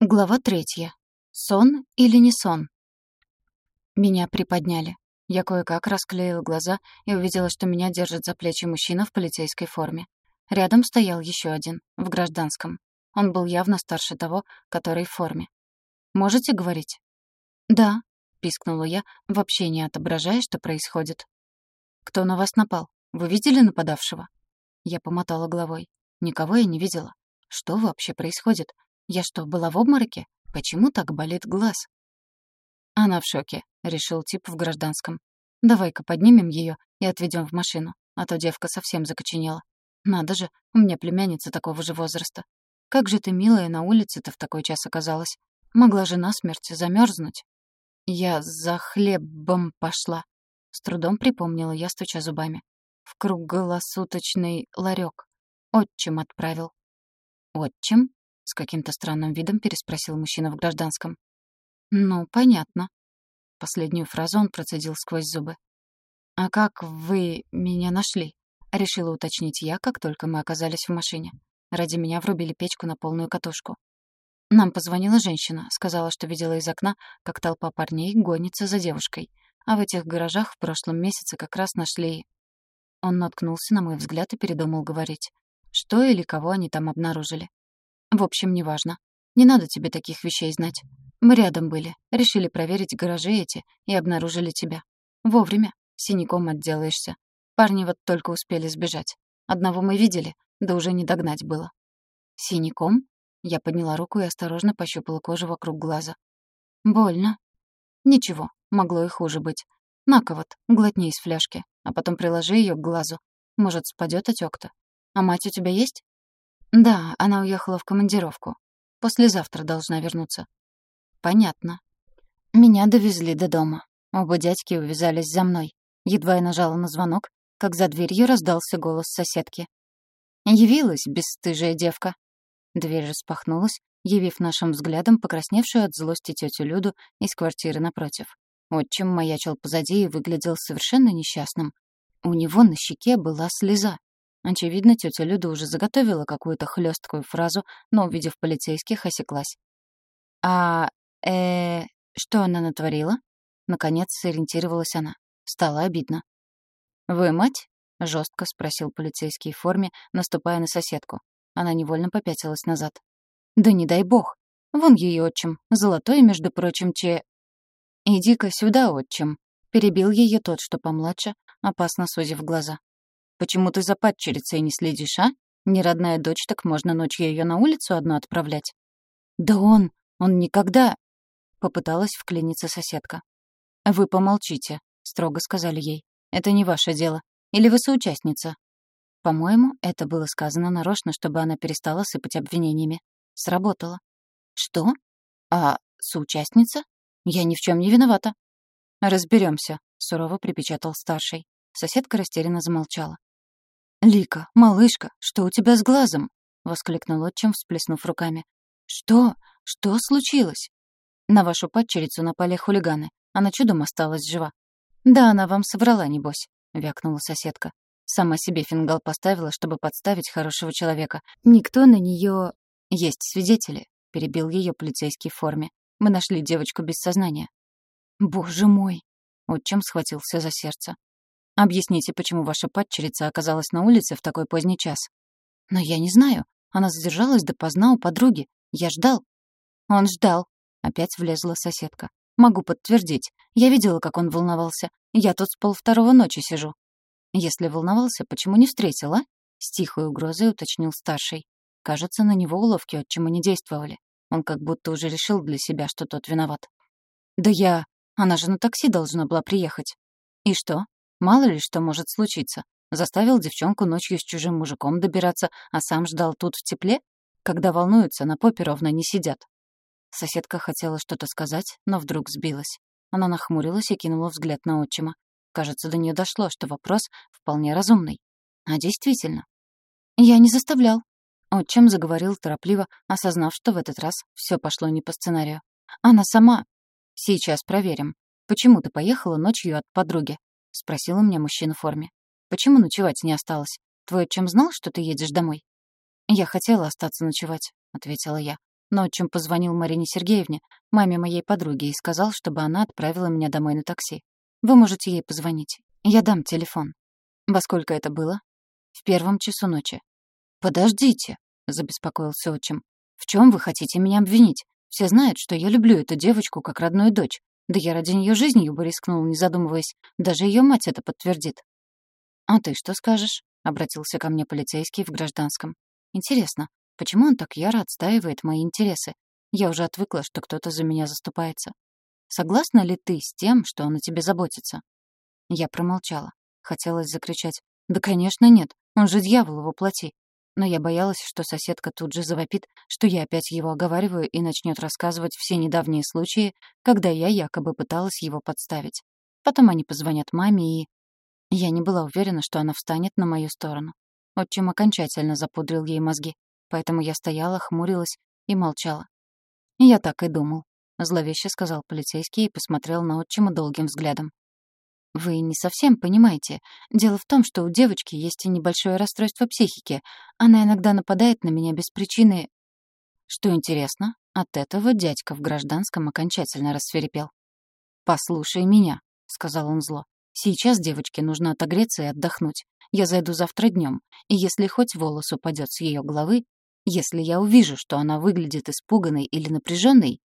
Глава третья. Сон или не сон? Меня приподняли. Я кое-как расклеила глаза и увидела, что меня держит за плечи мужчина в полицейской форме. Рядом стоял еще один, в гражданском. Он был явно старше того, который в форме. «Можете говорить?» «Да», — пискнула я, вообще не отображая, что происходит. «Кто на вас напал? Вы видели нападавшего?» Я помотала головой. Никого я не видела. Что вообще происходит? Я что, была в обмороке? Почему так болит глаз? Она в шоке, решил тип в гражданском. Давай-ка поднимем ее и отведем в машину, а то девка совсем закоченела. Надо же, у меня племянница такого же возраста. Как же ты, милая, на улице-то в такой час оказалась? Могла же насмерть замерзнуть. Я за хлебом пошла. С трудом припомнила я, стуча зубами. В круглосуточный ларек. Отчим отправил. Отчим? С каким-то странным видом переспросил мужчина в гражданском. «Ну, понятно». Последнюю фразу он процедил сквозь зубы. «А как вы меня нашли?» — решила уточнить я, как только мы оказались в машине. Ради меня врубили печку на полную катушку. Нам позвонила женщина, сказала, что видела из окна, как толпа парней гонится за девушкой. А в этих гаражах в прошлом месяце как раз нашли... Он наткнулся на мой взгляд и передумал говорить. Что или кого они там обнаружили. В общем, неважно. Не надо тебе таких вещей знать. Мы рядом были, решили проверить гаражи эти и обнаружили тебя. Вовремя. Синяком отделаешься. Парни вот только успели сбежать. Одного мы видели, да уже не догнать было. Синяком? Я подняла руку и осторожно пощупала кожу вокруг глаза. Больно. Ничего, могло и хуже быть. На-ка вот, глотни из фляжки, а потом приложи ее к глазу. Может, спадет отек-то. А мать у тебя есть? Да, она уехала в командировку. Послезавтра должна вернуться. Понятно. Меня довезли до дома. Оба дядьки увязались за мной. Едва я нажала на звонок, как за дверью раздался голос соседки. «Явилась, бесстыжая девка». Дверь распахнулась, явив нашим взглядом покрасневшую от злости тетю Люду из квартиры напротив. Отчим маячил позади и выглядел совершенно несчастным. У него на щеке была слеза. Очевидно, тетя Люда уже заготовила какую-то хлесткую фразу, но, увидев полицейских, осеклась. «А... э... что она натворила?» Наконец сориентировалась она. Стало обидно. «Вы мать?» — жестко спросил полицейский в форме, наступая на соседку. Она невольно попятилась назад. «Да не дай бог! Вон ее отчим, золотой, между прочим, че...» «Иди-ка сюда, отчим!» — перебил ее тот, что помладше, опасно сузив глаза. Почему ты за падчерицей не следишь, а? Не родная дочь, так можно ночью ее на улицу одну отправлять. Да он, он никогда... Попыталась вклиниться соседка. «Вы помолчите», — строго сказали ей. «Это не ваше дело. Или вы соучастница?» По-моему, это было сказано нарочно, чтобы она перестала сыпать обвинениями. Сработало. «Что? А соучастница? Я ни в чем не виновата». Разберемся, сурово припечатал старший. Соседка растерянно замолчала. «Лика, малышка, что у тебя с глазом?» — воскликнул отчим, всплеснув руками. «Что? Что случилось?» «На вашу падчерицу напали хулиганы. Она чудом осталась жива». «Да, она вам соврала, небось», — вякнула соседка. Сама себе фингал поставила, чтобы подставить хорошего человека. Никто на нее... «Есть свидетели», — перебил ее полицейский в форме. «Мы нашли девочку без сознания». «Боже мой!» — отчим схватился за сердце. Объясните, почему ваша падчерица оказалась на улице в такой поздний час. Но я не знаю. Она задержалась допоздна у подруги. Я ждал. Он ждал. Опять влезла соседка. Могу подтвердить. Я видела, как он волновался. Я тут с полвторого ночи сижу. Если волновался, почему не встретил, а? С тихой угрозой уточнил старший. Кажется, на него уловки отчима не действовали. Он как будто уже решил для себя, что тот виноват. «Да я... Она же на такси должна была приехать». «И что? Мало ли что может случиться. Заставил девчонку ночью с чужим мужиком добираться, а сам ждал тут в тепле? Когда волнуются, на попе ровно не сидят. Соседка хотела что-то сказать, но вдруг сбилась. Она нахмурилась и кинула взгляд на отчима. Кажется, до нее дошло, что вопрос вполне разумный. А действительно. «Я не заставлял». Отчим заговорил торопливо, осознав, что в этот раз все пошло не по сценарию. «Она сама...» «Сейчас проверим. Почему ты поехала ночью от подруги?» — спросил у меня мужчина в форме. «Почему ночевать не осталось? Твой отчим знал, что ты едешь домой?» «Я хотела остаться ночевать», — ответила я. но отчим позвонил Марине Сергеевне, маме моей подруги, и сказал, чтобы она отправила меня домой на такси. Вы можете ей позвонить. Я дам телефон. Во сколько это было? В первом часу ночи. Подождите, забеспокоился отчим. В чем вы хотите меня обвинить? Все знают, что я люблю эту девочку как родную дочь. Да я ради нее жизнью бы рискнул, не задумываясь. Даже ее мать это подтвердит. «А ты что скажешь?» — обратился ко мне полицейский в гражданском. «Интересно, почему он так яро отстаивает мои интересы? Я уже отвыкла, что кто-то за меня заступается. Согласна ли ты с тем, что он о тебе заботится?» Я промолчала. Хотелось закричать. «Да, конечно, нет. Он же дьявол его плоти но я боялась, что соседка тут же завопит, что я опять его оговариваю и начнет рассказывать все недавние случаи, когда я якобы пыталась его подставить. Потом они позвонят маме, и... Я не была уверена, что она встанет на мою сторону. Отчим окончательно запудрил ей мозги, поэтому я стояла, хмурилась и молчала. «Я так и думал», — зловеще сказал полицейский и посмотрел на отчима долгим взглядом. Вы не совсем понимаете. Дело в том, что у девочки есть и небольшое расстройство психики. Она иногда нападает на меня без причины. Что интересно, от этого дядька в гражданском окончательно рассверепел. «Послушай меня», — сказал он зло. «Сейчас девочке нужно отогреться и отдохнуть. Я зайду завтра днем, и если хоть волос упадет с ее головы, если я увижу, что она выглядит испуганной или напряженной,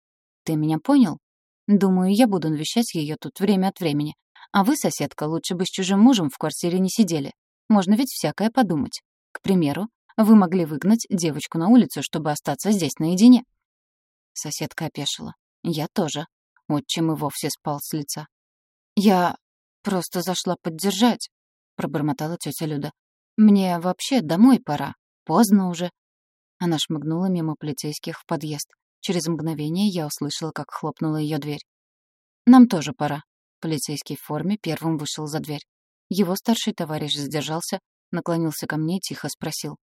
ты меня понял? Думаю, я буду навещать ее тут время от времени, а вы, соседка, лучше бы с чужим мужем в квартире не сидели. Можно ведь всякое подумать. К примеру, вы могли выгнать девочку на улицу, чтобы остаться здесь наедине». Соседка опешила. «Я тоже». Отчим и вовсе спал с лица. «Я просто зашла поддержать», — пробормотала тетя Люда. «Мне вообще домой пора. Поздно уже». Она шмыгнула мимо полицейских в подъезд. Через мгновение я услышала, как хлопнула ее дверь. «Нам тоже пора», Полицейский в форме первым вышел за дверь. Его старший товарищ задержался, наклонился ко мне и тихо спросил.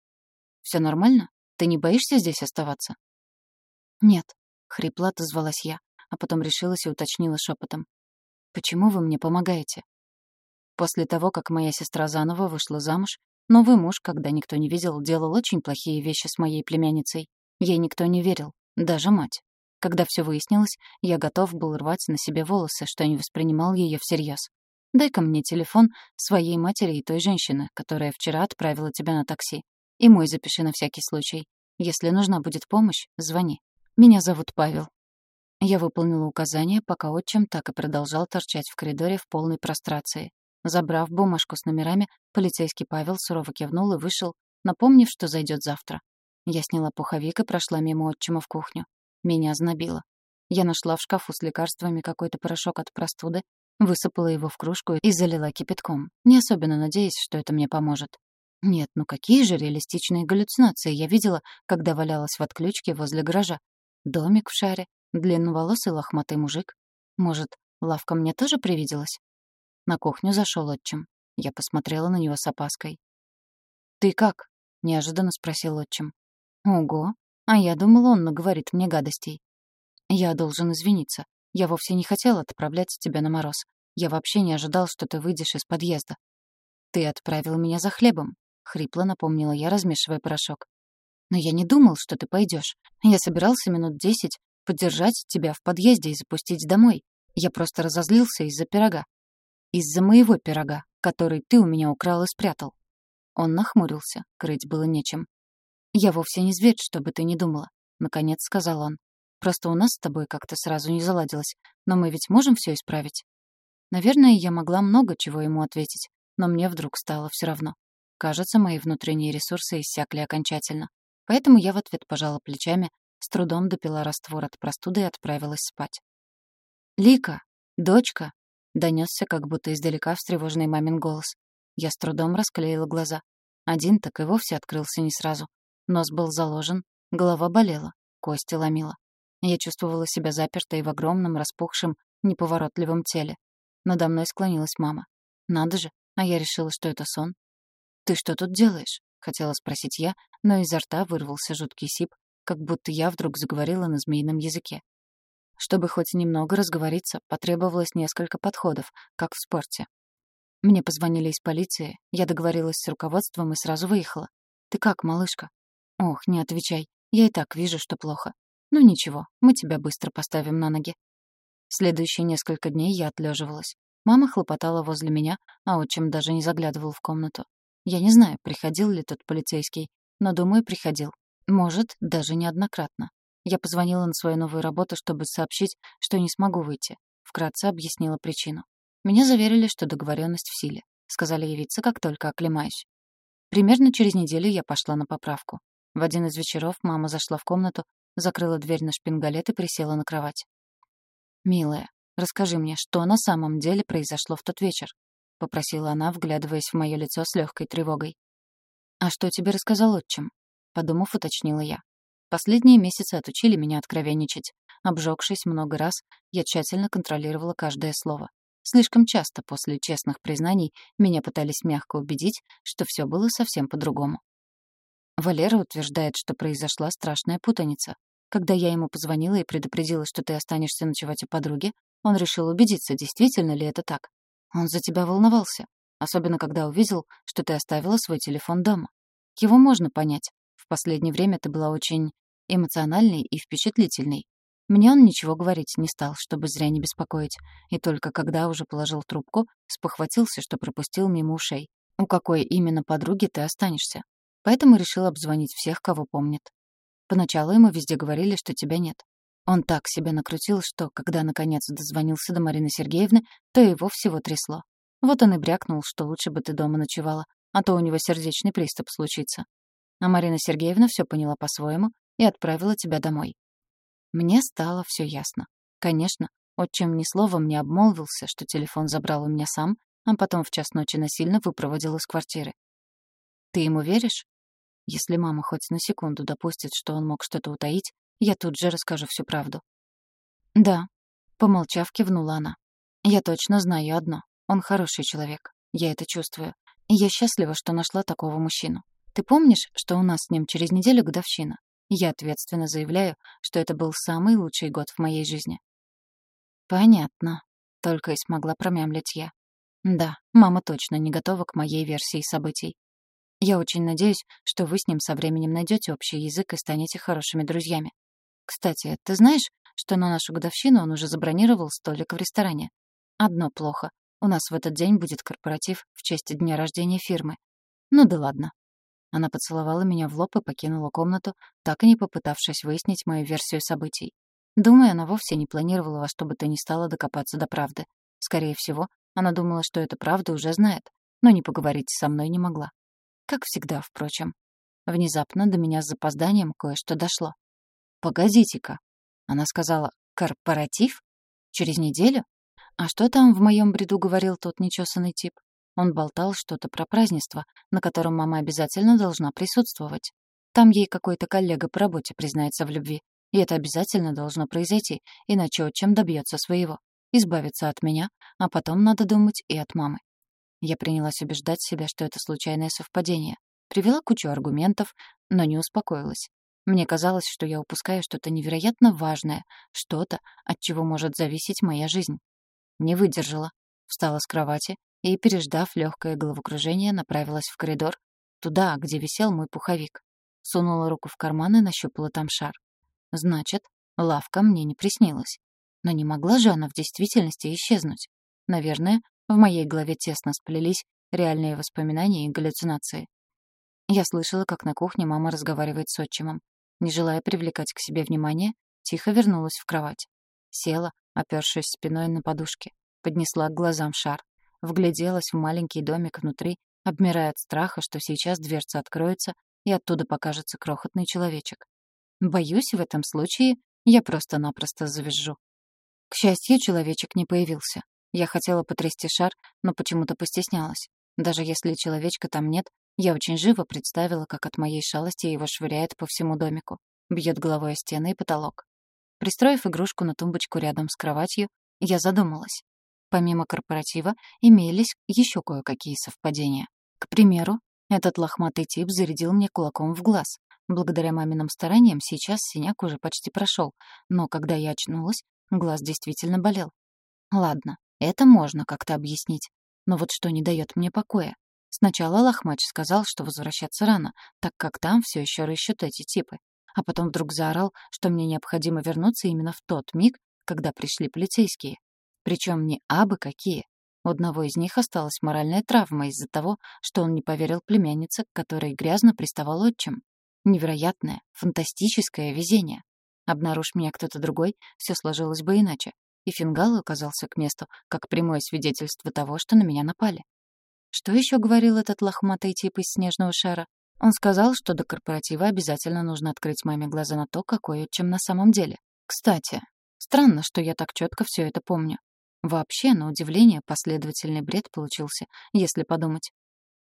«Всё нормально? Ты не боишься здесь оставаться?» «Нет», — хрипло отозвалась я, а потом решилась и уточнила шепотом. «Почему вы мне помогаете?» После того, как моя сестра заново вышла замуж, новый муж, когда никто не видел, делал очень плохие вещи с моей племянницей. Ей никто не верил, даже мать. Когда все выяснилось, я готов был рвать на себе волосы, что не воспринимал ее всерьез. «Дай-ка мне телефон своей матери и той женщины, которая вчера отправила тебя на такси. И мой запиши на всякий случай. Если нужна будет помощь, звони. Меня зовут Павел». Я выполнила указание, пока отчим так и продолжал торчать в коридоре в полной прострации. Забрав бумажку с номерами, полицейский Павел сурово кивнул и вышел, напомнив, что зайдет завтра. Я сняла пуховик и прошла мимо отчима в кухню. Меня знобило. Я нашла в шкафу с лекарствами какой-то порошок от простуды, высыпала его в кружку и залила кипятком, не особенно надеясь, что это мне поможет. Нет, ну какие же реалистичные галлюцинации я видела, когда валялась в отключке возле гаража. Домик в шаре, длинноволосый лохматый мужик. Может, лавка мне тоже привиделась? На кухню зашел отчим. Я посмотрела на него с опаской. «Ты как?» — неожиданно спросил отчим. «Ого, а я думала, он наговорит мне гадостей. Я должен извиниться. Я вовсе не хотел отправлять тебя на мороз. Я вообще не ожидал, что ты выйдешь из подъезда. Ты отправил меня за хлебом, хрипло напомнила я, размешивая порошок. Но я не думал, что ты пойдешь. Я собирался минут десять поддержать тебя в подъезде и запустить домой. Я просто разозлился из-за пирога. Из-за моего пирога, который ты у меня украл и спрятал. Он нахмурился, крыть было нечем. «Я вовсе не зверь, чтобы ты не думала», — наконец сказал он. «Просто у нас с тобой как-то сразу не заладилось, но мы ведь можем все исправить». Наверное, я могла много чего ему ответить, но мне вдруг стало все равно. Кажется, мои внутренние ресурсы иссякли окончательно. Поэтому я в ответ пожала плечами, с трудом допила раствор от простуды и отправилась спать. «Лика! Дочка!» — донесся как будто издалека встревоженный мамин голос. Я с трудом расклеила глаза. Один так и вовсе открылся не сразу. Нос был заложен, голова болела, кости ломила. Я чувствовала себя запертой в огромном, распухшем, неповоротливом теле. Надо мной склонилась мама. Надо же, а я решила, что это сон. «Ты что тут делаешь?» — хотела спросить я, но изо рта вырвался жуткий сип, как будто я вдруг заговорила на змеином языке. Чтобы хоть немного разговориться, потребовалось несколько подходов, как в спорте. Мне позвонили из полиции, я договорилась с руководством и сразу выехала. «Ты как, малышка?» «Ох, не отвечай. Я и так вижу, что плохо. Ну ничего, мы тебя быстро поставим на ноги. Следующие несколько дней я отлеживалась. Мама хлопотала возле меня, а отчим даже не заглядывал в комнату. Я не знаю, приходил ли тот полицейский, но, думаю, приходил. Может, даже неоднократно. Я позвонила на свою новую работу, чтобы сообщить, что не смогу выйти. Вкратце объяснила причину. Меня заверили, что договоренность в силе. Сказали явиться, как только оклемаюсь. Примерно через неделю я пошла на поправку. В один из вечеров мама зашла в комнату, закрыла дверь на шпингалет и присела на кровать. «Милая, расскажи мне, что на самом деле произошло в тот вечер?» — попросила она, вглядываясь в мое лицо с легкой тревогой. «А что тебе рассказал отчим?» — подумав, уточнила я. Последние месяцы отучили меня откровенничать. Обжегшись много раз, я тщательно контролировала каждое слово. Слишком часто после честных признаний меня пытались мягко убедить, что все было совсем по-другому. Валера утверждает, что произошла страшная путаница. Когда я ему позвонила и предупредила, что ты останешься ночевать у подруги, он решил убедиться, действительно ли это так. Он за тебя волновался, особенно когда увидел, что ты оставила свой телефон дома. Его можно понять. В последнее время ты была очень эмоциональной и впечатлительной. Мне он ничего говорить не стал, чтобы зря не беспокоить, и только когда уже положил трубку, спохватился, что пропустил мимо ушей. У какой именно подруги ты останешься? Поэтому решил обзвонить всех, кого помнит. Поначалу ему везде говорили, что тебя нет. Он так себя накрутил, что, когда наконец дозвонился до Марины Сергеевны, то его всего трясло. Вот он и брякнул, что лучше бы ты дома ночевала, а то у него сердечный приступ случится. А Марина Сергеевна все поняла по-своему и отправила тебя домой. Мне стало все ясно. Конечно, отчим ни словом не обмолвился, что телефон забрал у меня сам, а потом в час ночи насильно выпроводил из квартиры. Ты ему веришь? Если мама хоть на секунду допустит, что он мог что-то утаить, я тут же расскажу всю правду. Да, помолчав, кивнула она. Я точно знаю одно. Он хороший человек. Я это чувствую. И я счастлива, что нашла такого мужчину. Ты помнишь, что у нас с ним через неделю годовщина? Я ответственно заявляю, что это был самый лучший год в моей жизни. Понятно. Только и смогла промямлить я. Да, мама точно не готова к моей версии событий. Я очень надеюсь, что вы с ним со временем найдете общий язык и станете хорошими друзьями. Кстати, ты знаешь, что на нашу годовщину он уже забронировал столик в ресторане? Одно плохо. У нас в этот день будет корпоратив в честь дня рождения фирмы. Ну да ладно, она поцеловала меня в лоб и покинула комнату, так и не попытавшись выяснить мою версию событий. Думаю, она вовсе не планировала во что бы то ни стало докопаться до правды. Скорее всего, она думала, что эта правда уже знает, но не поговорить со мной не могла. Как всегда, впрочем. Внезапно до меня с запозданием кое-что дошло. «Погодите-ка», — она сказала, «корпоратив? Через неделю? А что там в моем бреду говорил тот нечесанный тип? Он болтал что-то про празднество, на котором мама обязательно должна присутствовать. Там ей какой-то коллега по работе признается в любви. И это обязательно должно произойти, иначе отчим добьется своего. Избавиться от меня, а потом надо думать и от мамы. Я принялась убеждать себя, что это случайное совпадение. Привела кучу аргументов, но не успокоилась. Мне казалось, что я упускаю что-то невероятно важное, что-то, от чего может зависеть моя жизнь. Не выдержала. Встала с кровати и, переждав легкое головокружение, направилась в коридор, туда, где висел мой пуховик. Сунула руку в карман и нащупала там шар. Значит, лавка мне не приснилась. Но не могла же она в действительности исчезнуть. Наверное, в моей голове тесно сплелись реальные воспоминания и галлюцинации. Я слышала, как на кухне мама разговаривает с отчимом. Не желая привлекать к себе внимание, тихо вернулась в кровать. Села, опёршись спиной на подушке. Поднесла к глазам шар. Вгляделась в маленький домик внутри, обмирая от страха, что сейчас дверца откроется, и оттуда покажется крохотный человечек. Боюсь, в этом случае я просто-напросто завизжу. К счастью, человечек не появился. Я хотела потрясти шар, но почему-то постеснялась. Даже если человечка там нет, я очень живо представила, как от моей шалости его швыряет по всему домику. Бьет головой о стены и потолок. Пристроив игрушку на тумбочку рядом с кроватью, я задумалась. Помимо корпоратива имелись еще кое-какие совпадения. К примеру, этот лохматый тип зарядил мне кулаком в глаз. Благодаря маминым стараниям сейчас синяк уже почти прошел, но когда я очнулась, глаз действительно болел. Ладно, это можно как-то объяснить. Но вот что не дает мне покоя. Сначала Лохмач сказал, что возвращаться рано, так как там все еще рыщут эти типы. а потом вдруг заорал, что мне необходимо вернуться именно в тот миг, когда пришли полицейские. Причем не абы какие. У одного из них осталась моральная травма из-за того, что он не поверил племяннице, которой грязно приставал отчим. Невероятное, фантастическое везение. Обнаружь меня кто-то другой, все сложилось бы иначе. И фингал оказался к месту, как прямое свидетельство того, что на меня напали. Что еще говорил этот лохматый тип из снежного шара? Он сказал, что до корпоратива обязательно нужно открыть маме глаза на то, какой отчим на самом деле. Кстати, странно, что я так четко все это помню. Вообще, на удивление, последовательный бред получился, если подумать.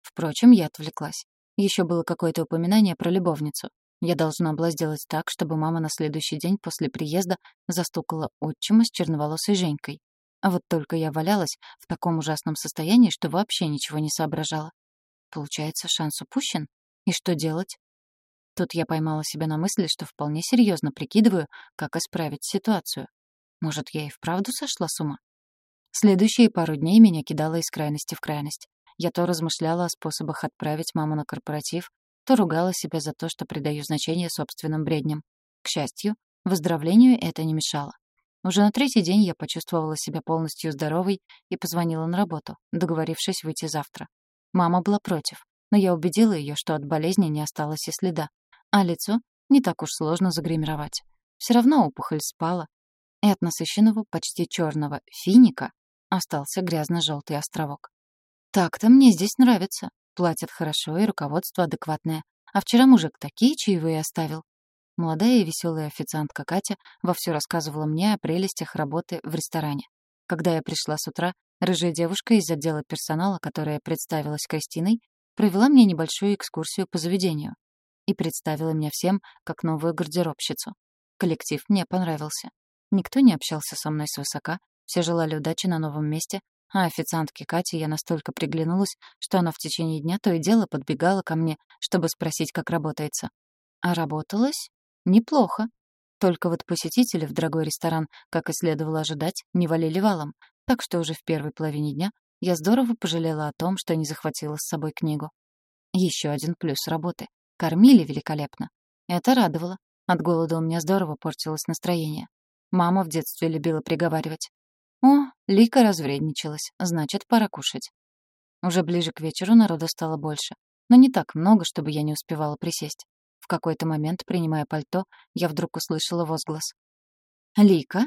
Впрочем, я отвлеклась. Еще было какое-то упоминание про любовницу. Я должна была сделать так, чтобы мама на следующий день после приезда застукала отчима с черноволосой Женькой. А вот только я валялась в таком ужасном состоянии, что вообще ничего не соображала. Получается, шанс упущен? И что делать? Тут я поймала себя на мысли, что вполне серьезно прикидываю, как исправить ситуацию. Может, я и вправду сошла с ума? Следующие пару дней меня кидало из крайности в крайность. Я то размышляла о способах отправить маму на корпоратив, то ругала себя за то, что придаю значение собственным бредням. К счастью, выздоровлению это не мешало. Уже на третий день я почувствовала себя полностью здоровой и позвонила на работу, договорившись выйти завтра. Мама была против, но я убедила ее, что от болезни не осталось и следа, а лицо не так уж сложно загримировать. Все равно опухоль спала, и от насыщенного, почти черного финика остался грязно-желтый островок. Так-то мне здесь нравится. Платят хорошо и руководство адекватное. А вчера мужик такие чаевые оставил. Молодая и веселая официантка Катя вовсю рассказывала мне о прелестях работы в ресторане. Когда я пришла с утра, рыжая девушка из отдела персонала, которая представилась Кристиной, провела мне небольшую экскурсию по заведению и представила меня всем как новую гардеробщицу. Коллектив мне понравился. Никто не общался со мной свысока, все желали удачи на новом месте, а официантке Кате я настолько приглянулась, что она в течение дня то и дело подбегала ко мне, чтобы спросить, как работается. А работалось? Неплохо. Только вот посетители в дорогой ресторан, как и следовало ожидать, не валили валом, так что уже в первой половине дня я здорово пожалела о том, что не захватила с собой книгу. Еще один плюс работы. Кормили великолепно. Это радовало. От голода у меня здорово портилось настроение. Мама в детстве любила приговаривать. О, Лика развредничалась, значит, пора кушать. Уже ближе к вечеру народа стало больше, но не так много, чтобы я не успевала присесть. В какой-то момент, принимая пальто, я вдруг услышала возглас. «Лика?»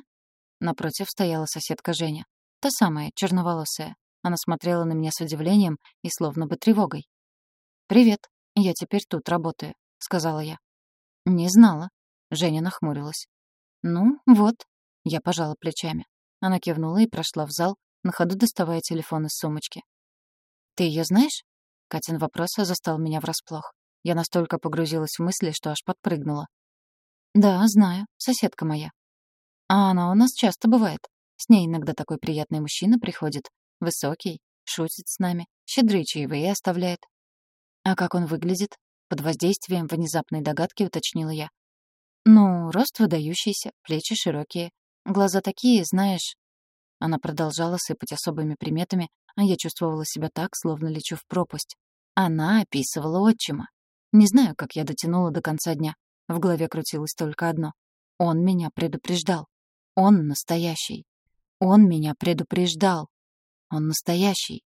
Напротив стояла соседка Женя. Та самая, черноволосая. Она смотрела на меня с удивлением и словно бы тревогой. «Привет, я теперь тут работаю», — сказала я. «Не знала». Женя нахмурилась. «Ну, вот». Я пожала плечами. Она кивнула и прошла в зал, на ходу доставая телефон из сумочки. «Ты ее знаешь?» Катин вопрос застал меня врасплох. Я настолько погрузилась в мысли, что аж подпрыгнула. «Да, знаю. Соседка моя». «А она у нас часто бывает. С ней иногда такой приятный мужчина приходит. Высокий, шутит с нами, щедрые чаевые оставляет». «А как он выглядит?» Под воздействием внезапной догадки уточнила я. «Ну, рост выдающийся, плечи широкие, Глаза такие, знаешь...» Она продолжала сыпать особыми приметами, а я чувствовала себя так, словно лечу в пропасть. Она описывала отчима. Не знаю, как я дотянула до конца дня. В голове крутилось только одно. Он меня предупреждал. Он настоящий. Он меня предупреждал. Он настоящий.